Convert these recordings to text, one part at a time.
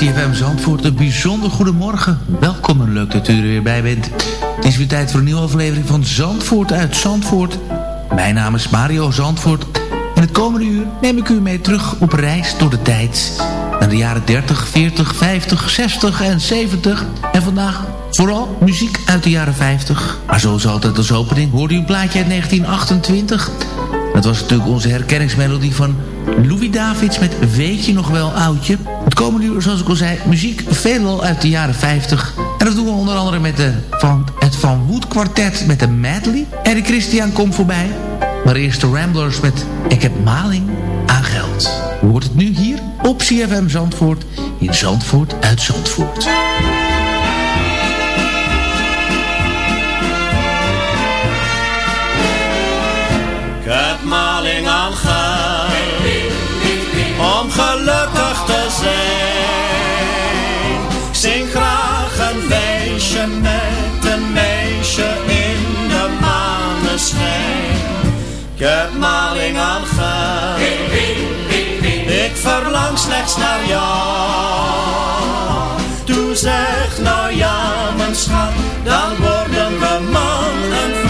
CFM Zandvoort, een bijzonder goedemorgen. Welkom en leuk dat u er weer bij bent. Het is weer tijd voor een nieuwe aflevering van Zandvoort uit Zandvoort. Mijn naam is Mario Zandvoort. En het komende uur neem ik u mee terug op reis door de tijd. Naar de jaren 30, 40, 50, 60 en 70. En vandaag vooral muziek uit de jaren 50. Maar zoals altijd als opening hoorde u een plaatje uit 1928... Dat was natuurlijk onze herkenningsmelodie van Louis Davids met Weet je nog wel oudje. Het komende uur, zoals ik al zei, muziek veelal uit de jaren 50. En dat doen we onder andere met de, van, het Van Wood kwartet met de Medley. En Christian komt voorbij. Maar eerst de Ramblers met Ik heb maling aan geld. Hoort het nu hier op CFM Zandvoort in Zandvoort uit Zandvoort. Te zijn. Zing graag een wijsje met een meisje in de maneschijn. Ik heb maling aan ik verlang slechts naar jou. Toe zeg nou ja, mijn schat, dan worden we man en vrouw.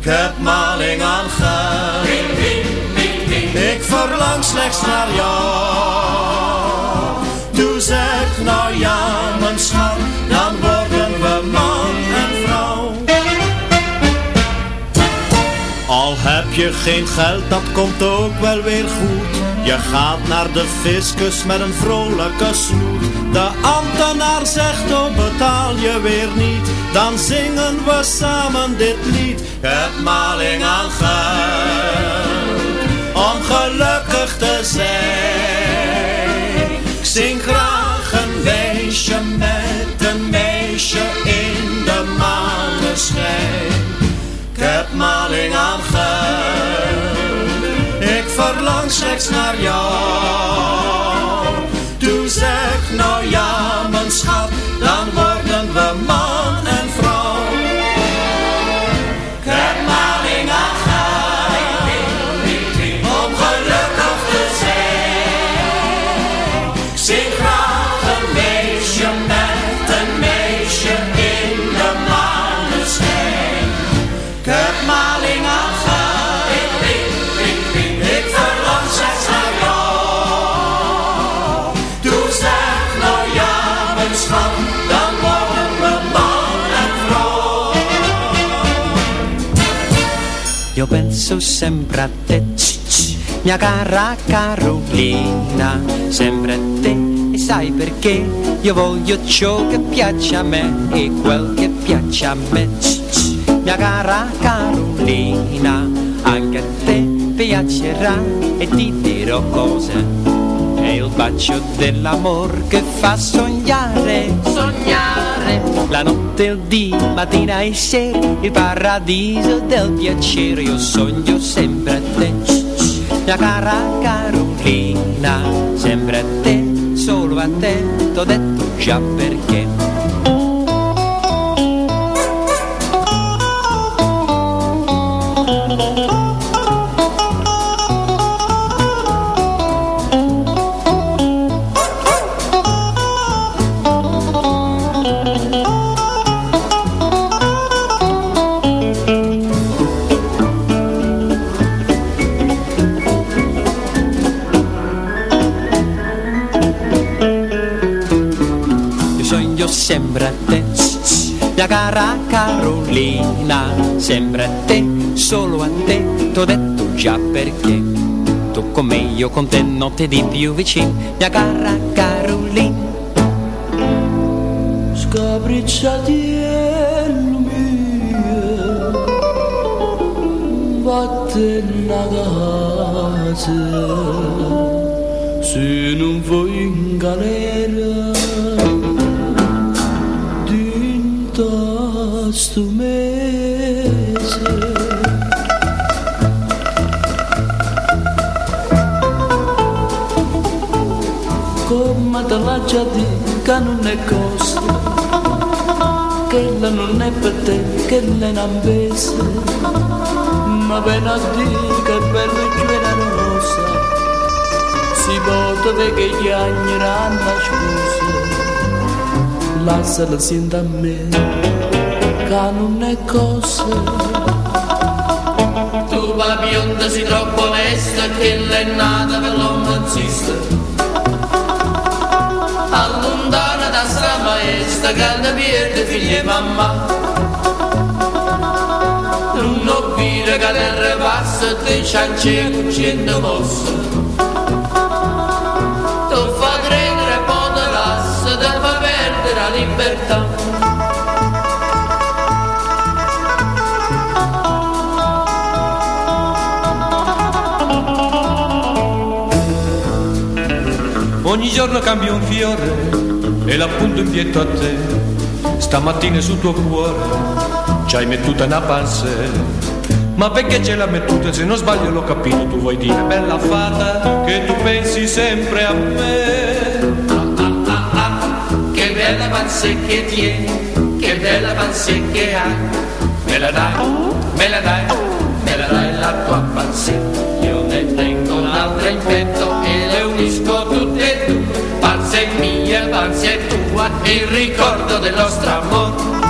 ik heb maling aan geld. Ik verlang slechts naar jou. Doe zeg nou ja, mijn schat, dan worden we man en vrouw. Al heb je geen geld, dat komt ook wel weer goed. Je gaat naar de fiscus met een vrolijke snoet. De ambtenaar zegt, oh betaal je weer niet. Dan zingen we samen dit lied. Het maling aan geld, om gelukkig te zijn. Ik zing graag een wijsje met een meisje in de maneschijn. Ik heb maling aan geld verlang slechts naar jou. Doe zeg nou ja, mijn sempre a te, mia cara Carolina, sempre a te. E sai perché? Io voglio ciò che piace a me e quel che piace a me. Mia cara Carolina, anche a te piacerà e ti dirò cosa. Il bacio dell'amor che fa sognare, sognare. La notte, il dì, mattina e sera, il paradiso del piacere. Io sogno sempre a te, mia cara Carolina, sempre a te, solo a te, t'ho detto già perché. Sempre a te, mia cara Carolina, sempre a te, solo a te, t'ho detto già perché. Tu con io con te, notte di più vicino, mia cara Carolina. Scapricciatiello mio, vattene a casa, se non vuoi in galera. Che la non è per te che non pesa ma ben a dire che bello è la rosa si porta de che gli agneranno scusa lasciala sienta a me cambiano le cose. Tu va bionda sei troppo onesta che l'è nata per l'omanzista. Allontana da sta maestra che ne pierde figli e mamma. Non dire che ne repassa te ciance e cucina mossa. Tu fa credere e poi te lassa, te fa perdere la libertà. Ogni giorno cambi un fiore e l'appunto invietto a te. Stamattina sul tuo cuore ci hai mettuta una pansera. Ma perché ce l'ha mettuta? Se non sbaglio l'ho capito, tu vuoi dire bella fata che tu pensi sempre a me. Ah, ah, ah, che bella panze che tieni, che bella panze che hai. Me la dai, me la dai, me la dai la tua panze. Io ne tengo un'altra in petto e le unisco mia, panze tua, il ricordo del nostro amore.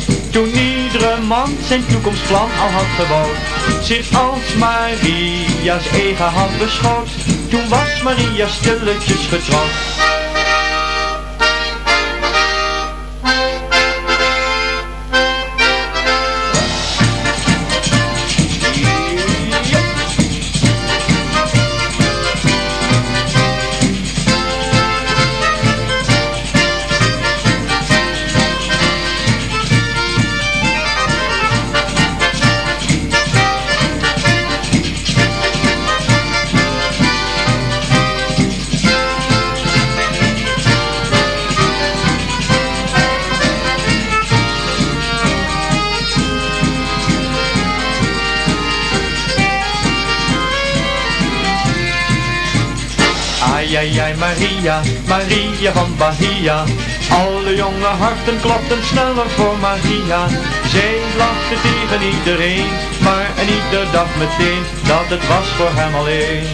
Toen iedere man zijn toekomstplan al had gebouwd, zich als Maria's eigen had beschouwd, toen was Maria stilletjes getrouwd. Ai, ai, Maria, Maria van Bahia. Alle jonge harten klopten sneller voor Maria. Zij lachte tegen iedereen, maar en ieder dacht meteen dat het was voor hem alleen.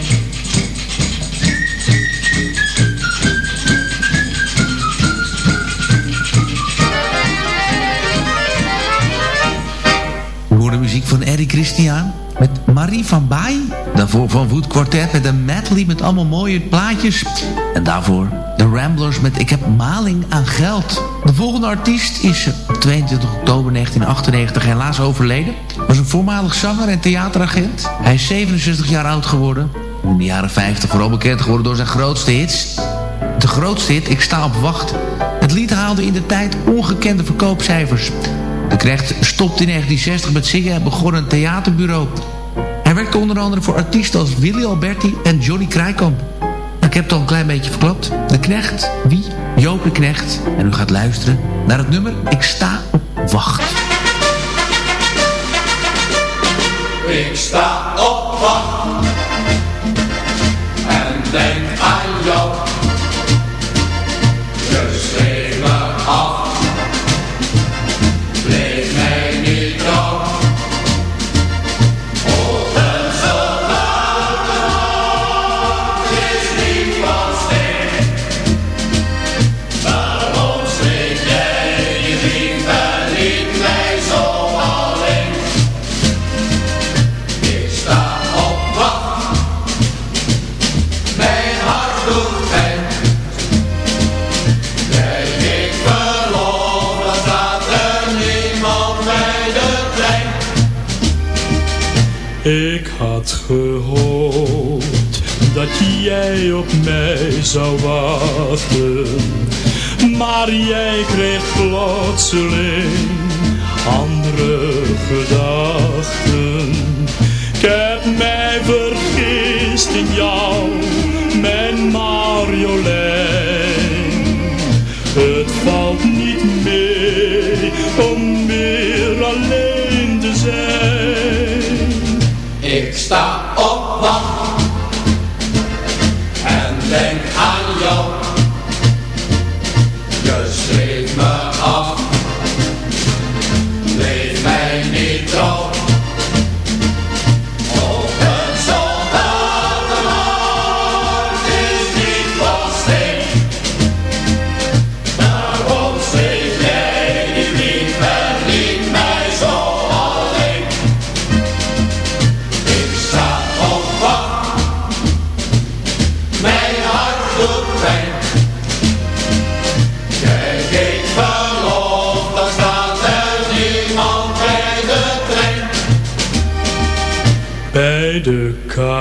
We muziek van Eddie Christian met Marie van Baai. Daarvoor van Wood Quartet met een medley met allemaal mooie plaatjes. En daarvoor de Ramblers met Ik heb maling aan geld. De volgende artiest is op 22 oktober 1998 helaas overleden. Was een voormalig zanger en theateragent. Hij is 67 jaar oud geworden. In de jaren 50 vooral bekend geworden door zijn grootste hits. De grootste hit, Ik sta op wacht. Het lied haalde in de tijd ongekende verkoopcijfers. De Knecht stopte in 1960 met zingen en begon een theaterbureau. Hij werkte onder andere voor artiesten als Willy Alberti en Johnny Krijkamp. Ik heb het al een klein beetje verklapt. De Knecht, wie? Joop de Knecht. En u gaat luisteren naar het nummer Ik sta op wacht. Ik sta op wacht en denk aan jou. zou wachten. Maar jij kreeg plotseling andere gedachten. Ik heb mij vergist in jou, mijn Marjolein. Het valt niet mee om meer alleen te zijn. Ik sta op wacht.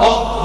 어?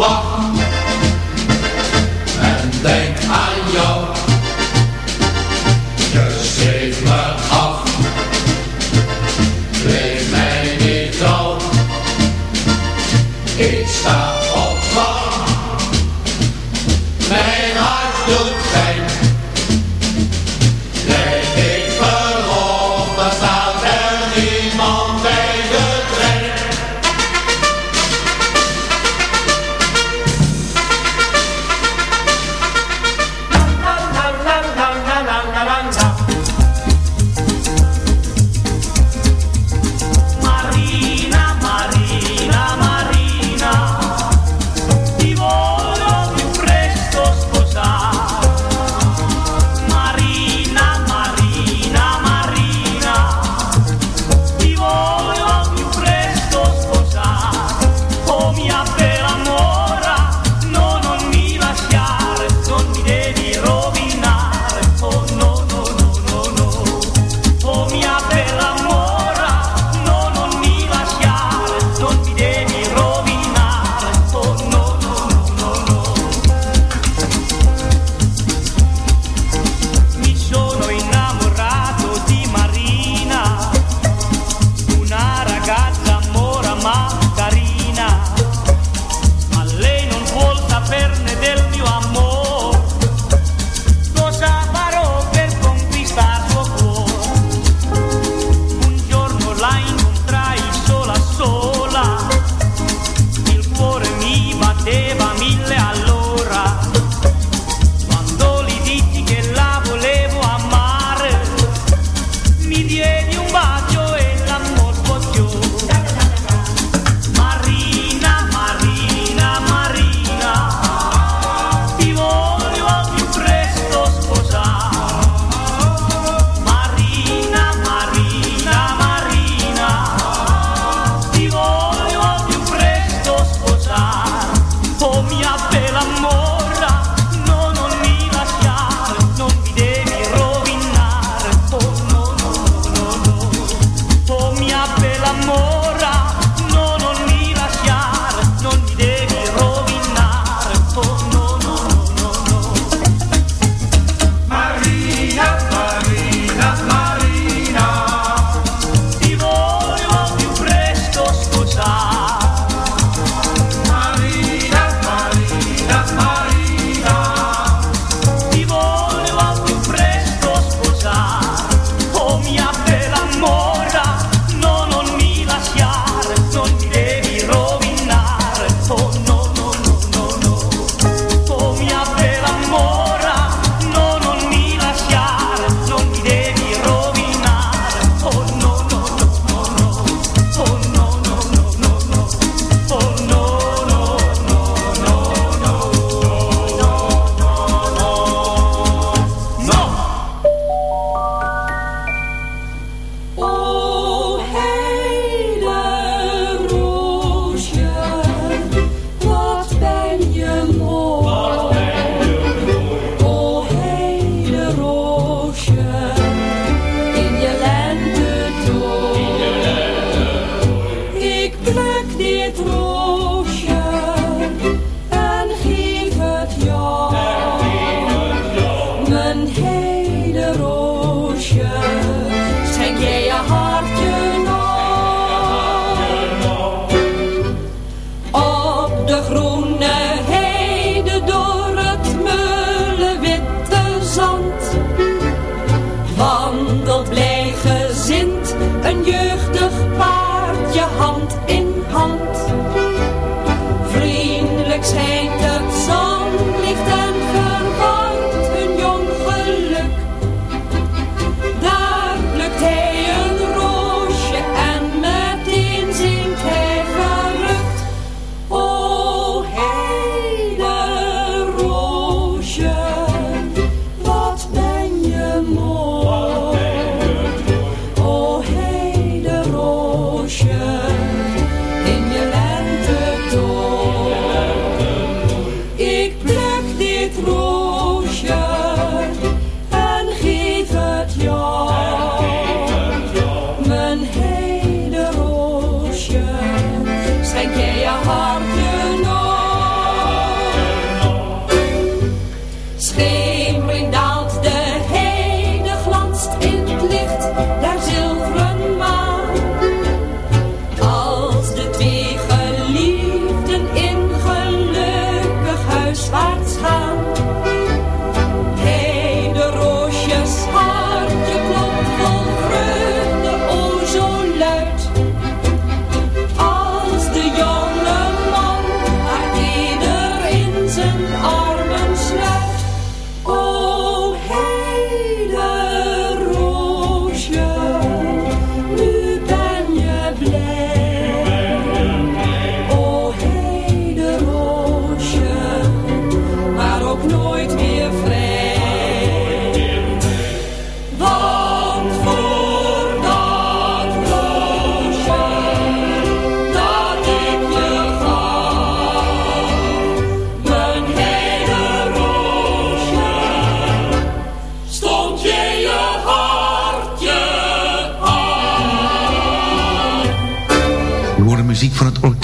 Hij ken je hart.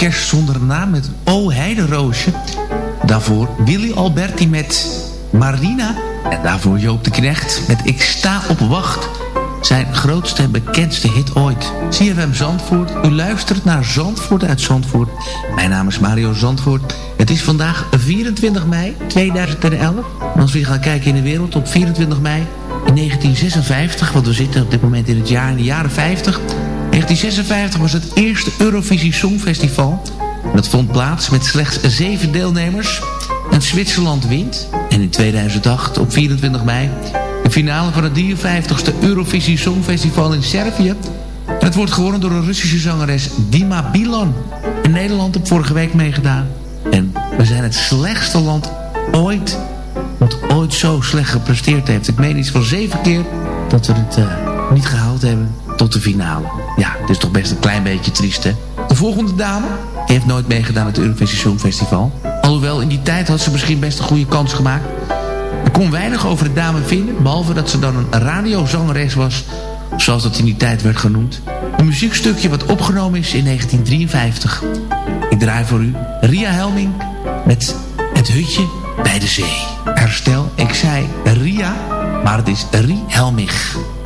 Orkest Zonder Naam met O Heideroosje. Daarvoor Willy Alberti met Marina. En daarvoor Joop de Knecht met Ik sta op wacht. Zijn grootste en bekendste hit ooit. CFM Zandvoort. U luistert naar Zandvoort uit Zandvoort. Mijn naam is Mario Zandvoort. Het is vandaag 24 mei 2011. als we gaan kijken in de wereld op 24 mei in 1956... want we zitten op dit moment in het jaar in de jaren 50... 1956 was het eerste Eurovisie Songfestival. Dat vond plaats met slechts zeven deelnemers. En Zwitserland wint. En in 2008, op 24 mei... de finale van het 53ste Eurovisie Songfestival in Servië. En het wordt gewonnen door een Russische zangeres Dima Bilan. In Nederland heb vorige week meegedaan. En we zijn het slechtste land ooit... wat ooit zo slecht gepresteerd heeft. Ik meen iets van zeven keer dat we het uh, niet gehaald hebben tot de finale. Ja, het is toch best een klein beetje triest, hè? De volgende dame heeft nooit meegedaan aan het Eurovisie Songfestival. Alhoewel, in die tijd had ze misschien best een goede kans gemaakt. Ik kon weinig over de dame vinden, behalve dat ze dan een radiozangeres was... zoals dat in die tijd werd genoemd. Een muziekstukje wat opgenomen is in 1953. Ik draai voor u Ria Helming met Het Hutje bij de Zee. Herstel, ik zei Ria, maar het is Rie Helming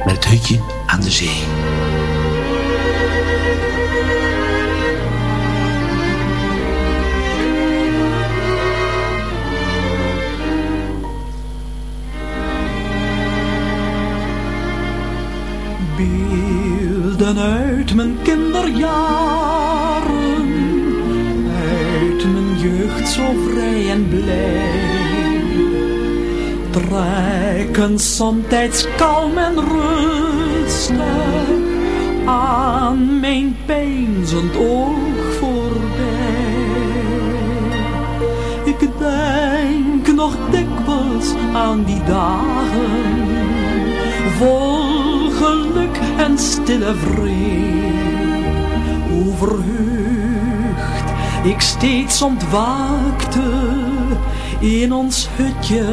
met Het Hutje aan de Zee. Uit mijn kinderjaren, uit mijn jeugd zo vrij en blij. Trekken somtijds kalm en rustig aan mijn peinzend oog voorbij. Ik denk nog dikwijls aan die dagen stille vrede. Hoe verheugd ik steeds ontwaakte in ons hutje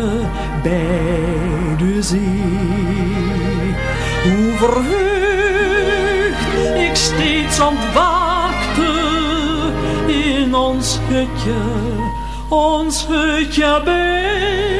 bij de zee. Hoe verheugd ik steeds ontwaakte in ons hutje, ons hutje bij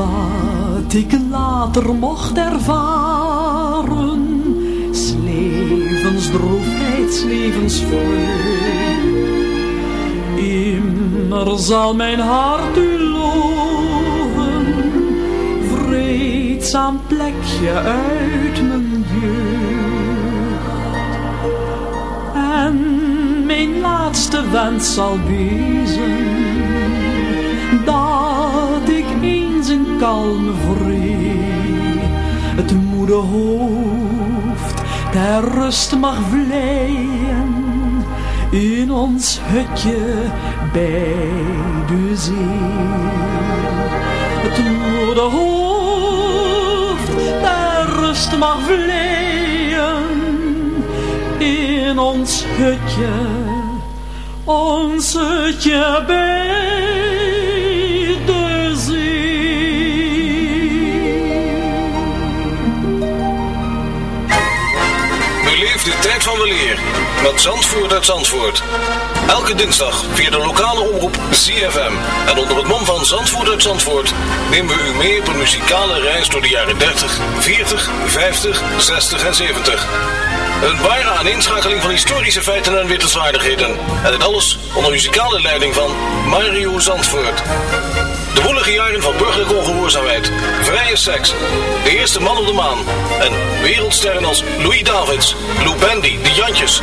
Wat ik later mocht ervaren, levensdroefheid, levensvreugd. Immer zal mijn hart u loven, vreedzaam plekje uit mijn jeugd. En mijn laatste wens zal wezen, dat ik in kalme het moede hoofd ter rust mag vleien. In ons hutje bij de zee. Het moede hoofd ter rust mag vleien. In ons hutje, ons hutje bij Family. Met Zandvoort uit Zandvoort. Elke dinsdag via de lokale omroep ZFM. En onder het mom van Zandvoort uit Zandvoort nemen we u mee op een muzikale reis door de jaren 30, 40, 50, 60 en 70. Een ware aaninschakeling van historische feiten en wittelswaardigheden. En dit alles onder muzikale leiding van Mario Zandvoort. De woelige jaren van burgerlijke ongehoorzaamheid, vrije seks, de eerste man op de maan en wereldsterren als Louis Davids, Lou Bendy, De Jantjes,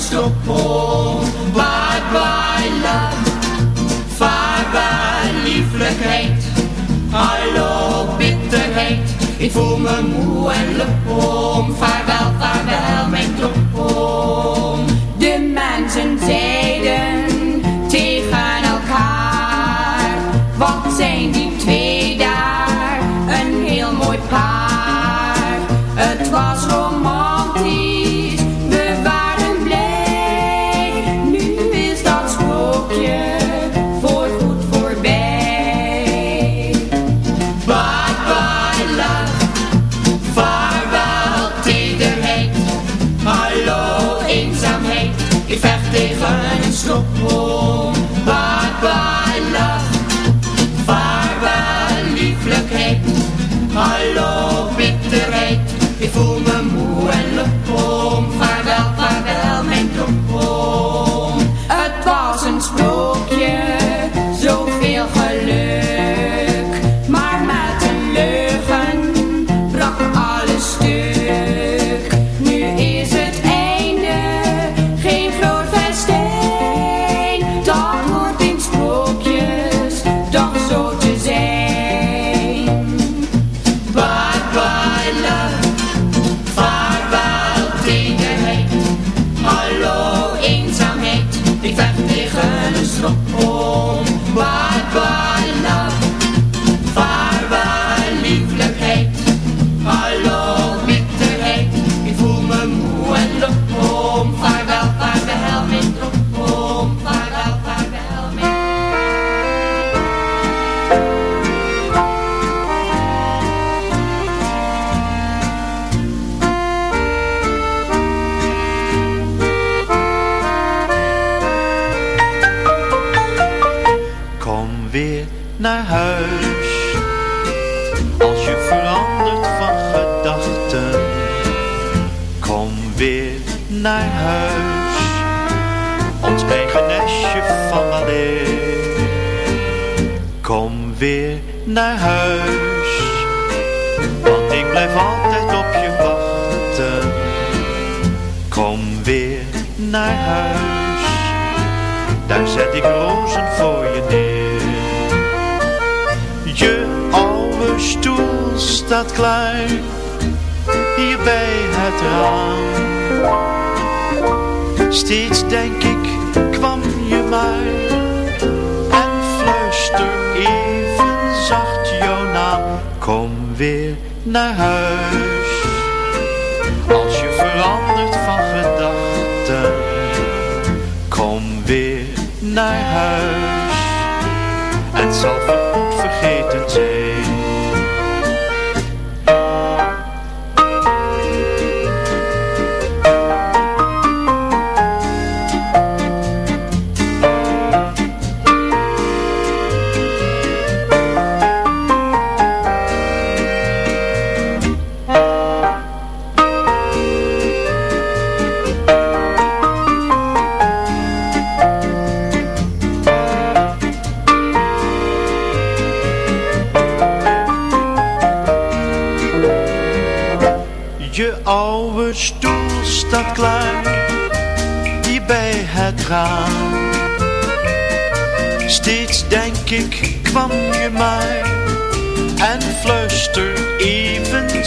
Een stoppel. Bye bye love, vaarwel lieflijkheid. Hallo bitterheid, ik voel me moe en lepom. Vaarwel, vaarwel mijn troppel.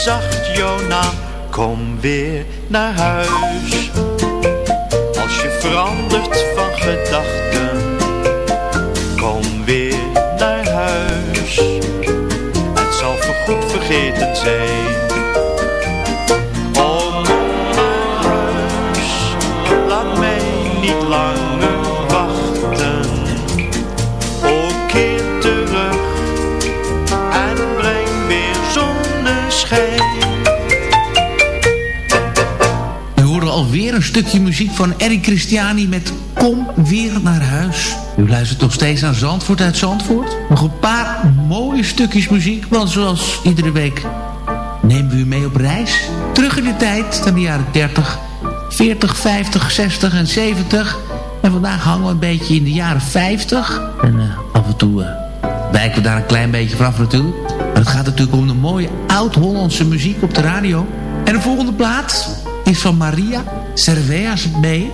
Zacht jouw naam Kom weer naar huis. Als je verandert van gedachten Kom weer naar huis. Het zal voorgoed vergeten zijn een stukje muziek van Eric Christiani met Kom weer naar huis. U luistert nog steeds naar Zandvoort uit Zandvoort. Nog een paar mooie stukjes muziek, want zoals iedere week nemen we u mee op reis. Terug in de tijd, naar de jaren 30, 40, 50, 60 en 70. En vandaag hangen we een beetje in de jaren 50. En uh, af en toe uh, wijken we daar een klein beetje vanaf natuurlijk. Maar het gaat natuurlijk om de mooie oud-Hollandse muziek op de radio. En de volgende plaat is van Maria Cerveas mee.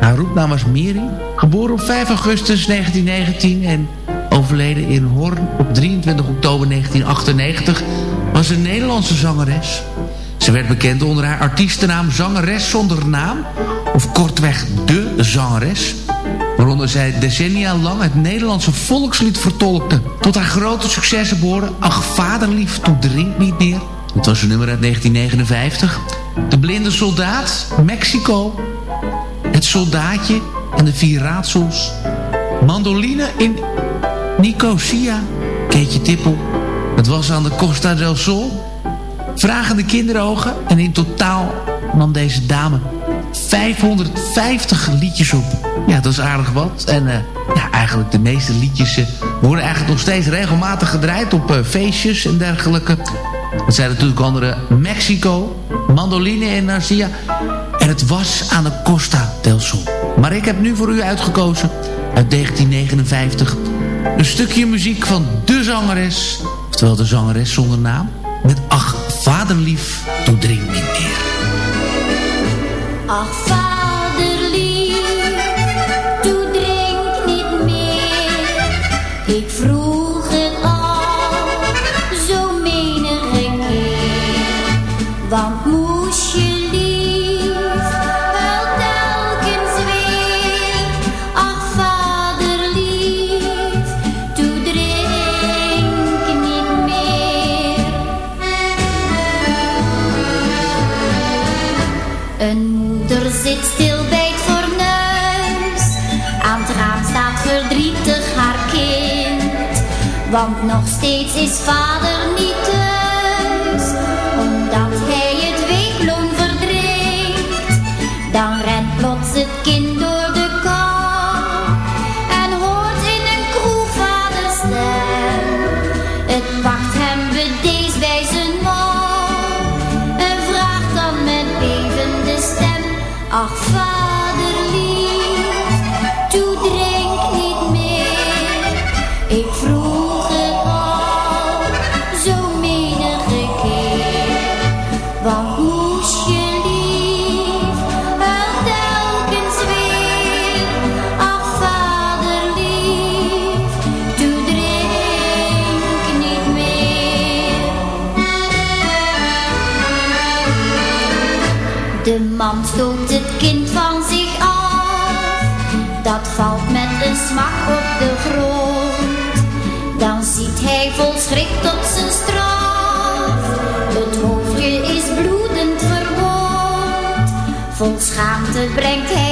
Haar roepnaam was Miri. Geboren op 5 augustus 1919 en overleden in Hoorn op 23 oktober 1998... was een Nederlandse zangeres. Ze werd bekend onder haar artiestennaam Zangeres zonder naam... of kortweg De Zangeres... waaronder zij decennia lang het Nederlandse volkslied vertolkte. Tot haar grote successen behoren Ach vaderlief, toen drink niet meer... Het was een nummer uit 1959. De blinde soldaat, Mexico, het soldaatje en de vier raadsels. Mandoline in Nicosia, Keetje Tippel. Het was aan de Costa del Sol. Vragende kinderogen en in totaal nam deze dame 550 liedjes op. Ja, dat is aardig wat. En uh, ja, eigenlijk de meeste liedjes uh, worden eigenlijk nog steeds regelmatig gedraaid op uh, feestjes en dergelijke. Dat zijn natuurlijk andere Mexico, Mandoline en Narcia. En het was aan de Costa del Sol. Maar ik heb nu voor u uitgekozen uit 1959... een stukje muziek van de zangeres... oftewel de zangeres zonder naam... met Ach, vaderlief, toen drink niet meer. Ach, vaderlief, toen drink niet meer. Ik vroeg zit stil bij het fornuis, aan het raam staat verdrietig haar kind, want nog steeds is vader smak op de grond. Dan ziet hij vol schrik tot zijn straf. Het hoofdje is bloedend verwond. Vol schaamte brengt hij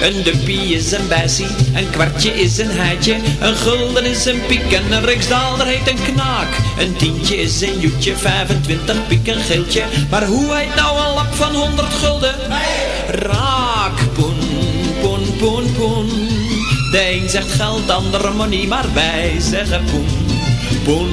Een duppie is een bessie, een kwartje is een heitje, een gulden is een piek en een riksdaalder heet een knaak. Een tientje is een joetje, 25 piek een geeltje, maar hoe heet nou een lap van 100 gulden? Raak, poen, poen, poen, poen. De een zegt geld, de ander money, maar wij zeggen poen. Poen,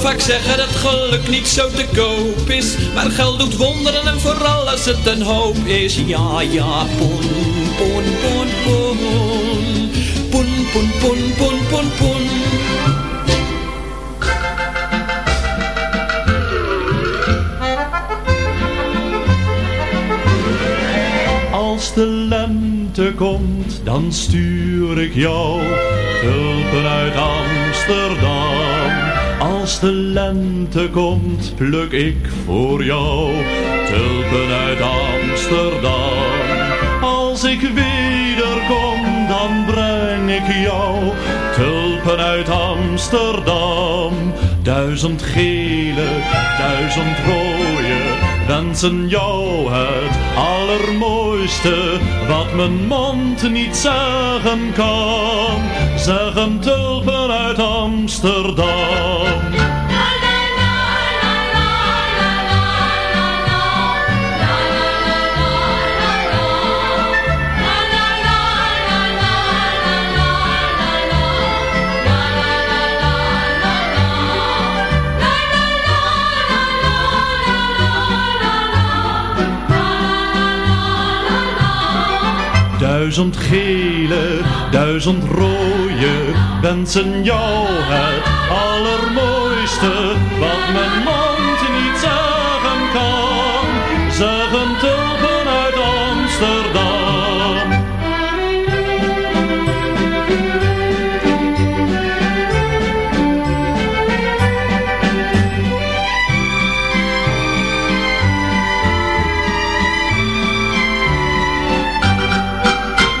Vaak zeggen dat geluk niet zo te koop is. Maar geld doet wonderen en vooral als het een hoop is. Ja, ja, poen, poen, poen. Poen, poen, poen, poen, poen, poen. Als de lente komt, dan stuur ik jou tulpen uit Amsterdam. Als de lente komt, pluk ik voor jou tulpen uit Amsterdam. Als ik wederkom, dan breng ik jou tulpen uit Amsterdam. Duizend gele, duizend rode, wensen jou het allermooiste wat mijn mond niet zeggen kan. Zeggen tulpen uit Amsterdam. Duizend gele, duizend rode, wensen jou het allermooiste, wat mijn mond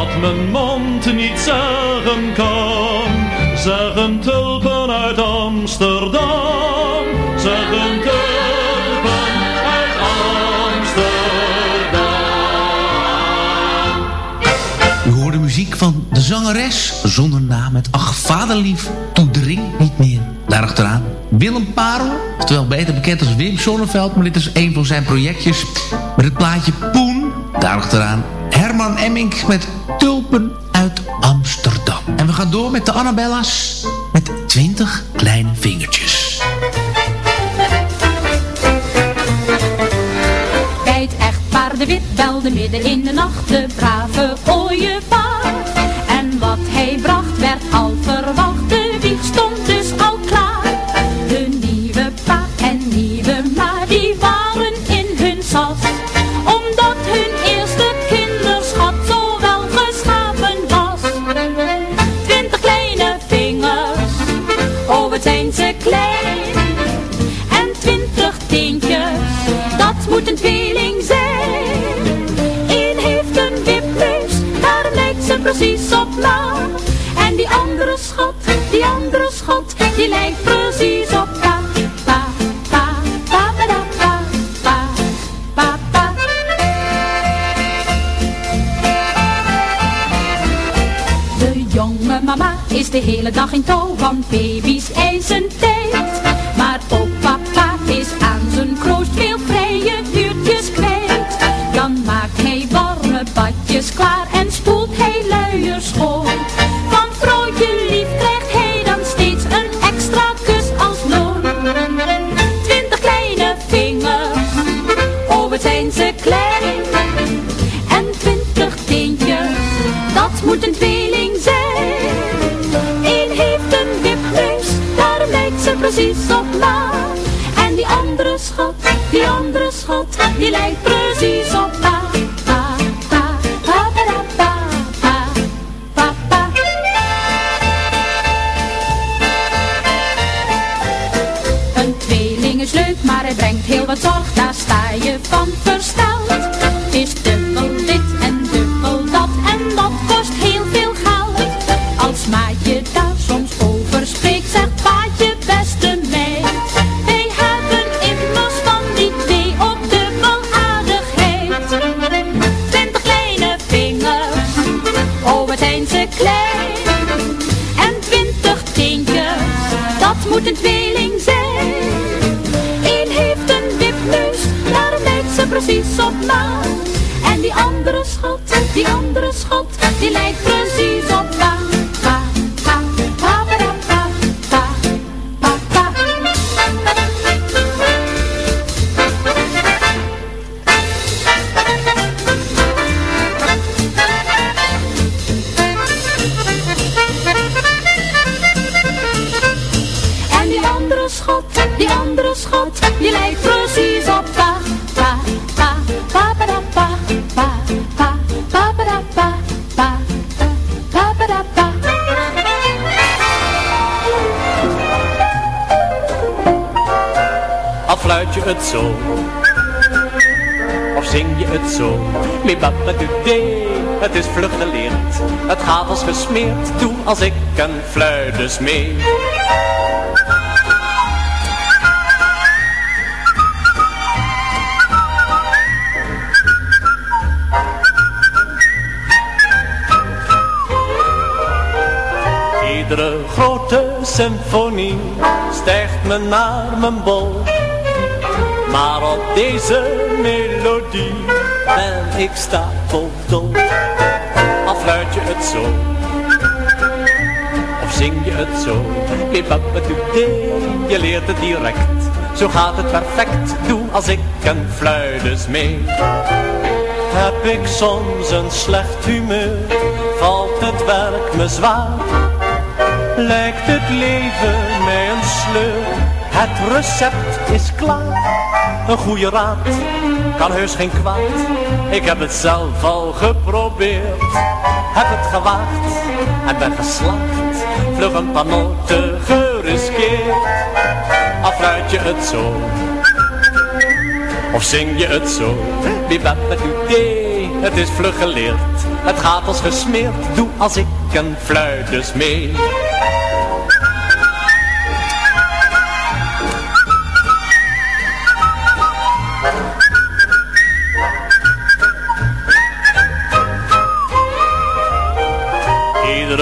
wat mijn mond niet zeggen kan. Zeggen tulpen uit Amsterdam, zeggen tulpen uit Amsterdam. U hoorde muziek van de zangeres zonder naam met Ach vaderlief, toe drink niet meer. Daarachteraan Willem Parel, oftewel beter bekend als Wim Sonneveld, maar dit is een van zijn projectjes met het plaatje Poen. Daarachteraan Herman Emmink met Tulpen uit Amsterdam. En we gaan door met de Annabella's met 20 kleine vingertjes. Bij het paarden wit, belde midden in de nacht de brave ooievaar de hele dag in touw, want baby's eisen tijd. Het zo? Of zing je het zo? Mibabadudee Het is vlug geleerd. Het gaat als gesmeerd. Doe als ik een fluit mee. Iedere grote symfonie stijgt me naar mijn bol. Maar op deze melodie ben ik stapeldol. Al fluit je het zo, of zing je het zo. Je leert het direct, zo gaat het perfect. Doe als ik een fluit mee. Heb ik soms een slecht humeur, valt het werk me zwaar. Lijkt het leven mij een sleur, het recept is klaar. Een goede raad kan heus geen kwaad, ik heb het zelf al geprobeerd. Heb het gewaagd en ben geslaagd, vlug een paar noten geriskeerd. Afluit je het zo, of zing je het zo, bibabadudee, het is vlug geleerd. Het gaat als gesmeerd, doe als ik een fluit dus mee.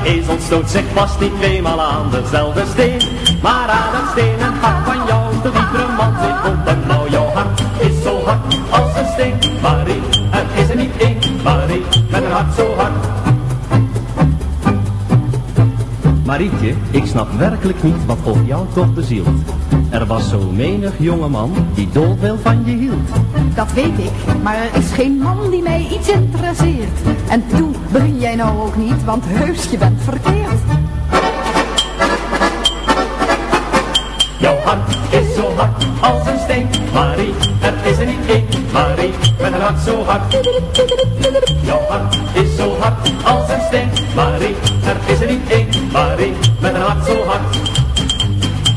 Een ezel stoot zich vast niet tweemaal aan dezelfde steen. Maar aan het stenen hart van jou, de diepere man zit rond en blauw. Jouw hart is zo hard als een steen, Marie. Er is er niet één, Marie, met een hart zo hard. Marietje, ik snap werkelijk niet wat op jou toch bezielt. Er was zo menig jongeman die dolveel van je hield. Dat weet ik, maar er is geen man die mij iets interesseert. En toe begin jij nou ook niet, want heus je bent verkeerd. Jouw hart is zo hard als een steen, Marie. Er is er niet één, Marie, met een hart zo hard. Jouw hart is zo hard als een steen, Marie. Er is er niet één, Marie, met een hart zo hard.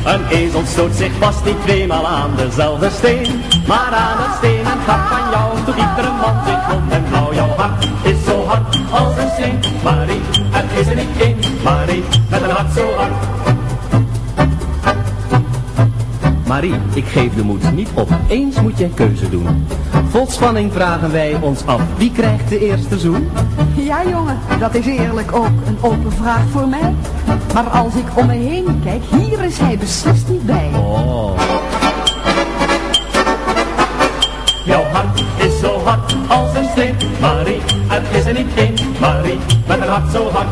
Een ezel stoot zich vast niet tweemaal aan dezelfde steen. Maar aan het stenen hart van jou, tot iedere man zit rond en blauw. Jouw hart is zo hard als een steen, Marie. Er is er niet één, Marie, met een hart zo hard. Marie, ik geef de moed niet op. Eens moet je een keuze doen. Vol spanning vragen wij ons af. Wie krijgt de eerste zoen? Ja jongen, dat is eerlijk ook een open vraag voor mij. Maar als ik om me heen kijk, hier is hij beslist niet bij. Oh. Een steen, Marie. Er is er niet één, Marie, met een hart zo hard.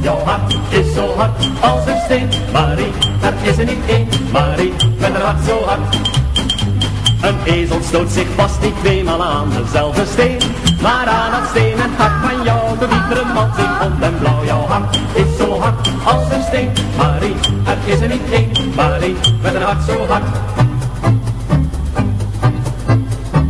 Jouw hart is zo hard als een steen, Marie. Er is er niet één, Marie, met een hart zo hard. Een ezel stoot zich vast niet tweemaal aan dezelfde steen. Maar aan het stenen hart van jou, de iedere man zit rond en blauw. Jouw hart is zo hard als een steen, Marie. Er is er niet één, Marie, met een hart zo hard.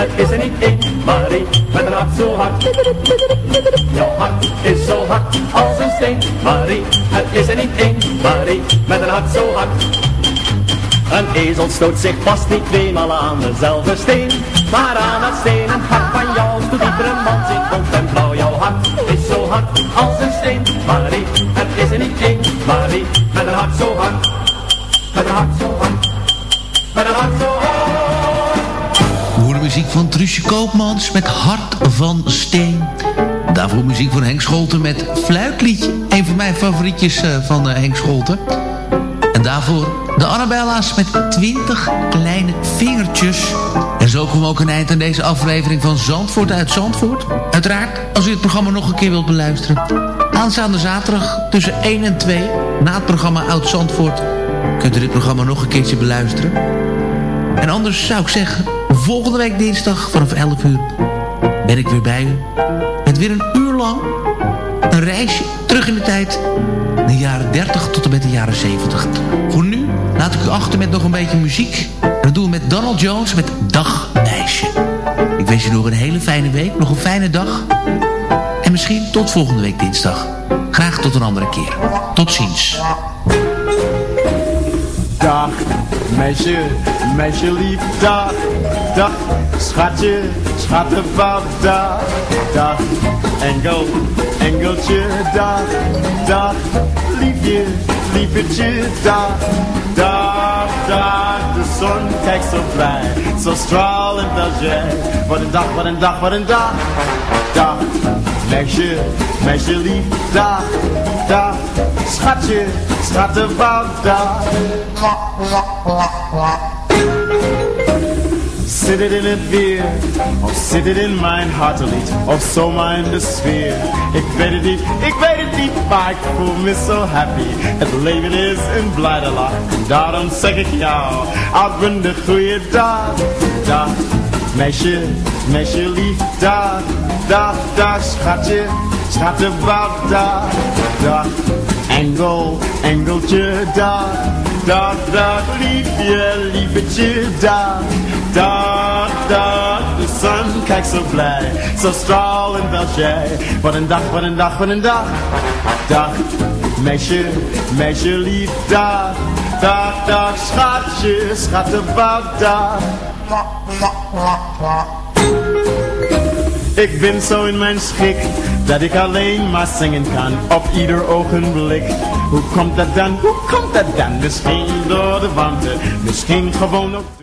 Er is er niet één, Marie, met een hart zo hard. Jouw hart is zo hard als een steen, Marie. Er is er niet één, Marie, met een hart zo hard. Een ezel stoot zich vast niet tweemaal aan dezelfde steen. Maar aan het stenen hart van jou, doet iedere man zit rond en blauw. Jouw hart is zo hard als een steen, Marie. Er is er niet één, Marie, met een hart zo hard. Met een hart zo hard. Met een hart zo hard. Muziek van Truusje Koopmans met Hart van Steen. Daarvoor muziek van Henk Scholten met Fluitliedje. Een van mijn favorietjes eh, van eh, Henk Scholten. En daarvoor de Annabella's met 20 kleine vingertjes. En zo komen we ook een eind aan deze aflevering van Zandvoort uit Zandvoort. Uiteraard, als u het programma nog een keer wilt beluisteren. Aanstaande zaterdag tussen 1 en 2, na het programma Oud Zandvoort... kunt u dit programma nog een keertje beluisteren. En anders zou ik zeggen, volgende week dinsdag vanaf 11 uur... ben ik weer bij u. Met weer een uur lang een reisje terug in de tijd de jaren 30 tot en met de jaren 70. Voor nu laat ik u achter met nog een beetje muziek. Dat doen we met Donald Jones met Dag Meisje. Ik wens je nog een hele fijne week, nog een fijne dag. En misschien tot volgende week dinsdag. Graag tot een andere keer. Tot ziens. Meisje, meisje lief, dag, dag, schatje, schattenpap, dag, dag, engel, engeltje, dag, dag, liefje, liefetje, dag, dag, dag, de zon kijkt zo blij, zo stralend als jij, wat een dag, wat een dag, wat een dag, dag, meisje, meisje lief, dag, dag, schatje, schattenwoud dag. Zit het in het weer, of zit het in mijn hartelied, of zomaar in de sfeer? Ik weet het niet, ik weet het niet, maar ik voel me zo happy. Het leven is een blijde lach, daarom zeg ik jou, ik ben de goede dag. Dag, meisje, meisje lief, dag, dag, dag, schatje, schattenwoud, dag, dag. Engel, engeltje, dag, dag, dag, liefje, liefetje, dag. Dag, dag, de zon kijkt zo blij, zo stralend als jij. Wat een dag, wat een dag, wat een dag. Dag, meisje, meisje lief, dag. Dag, dag, schatje, schattenwoud, dag. Ik ben zo in mijn schik, dat ik alleen maar zingen kan, op ieder ogenblik. Hoe komt dat dan, hoe komt dat dan? Misschien door de wanten, misschien gewoon ook...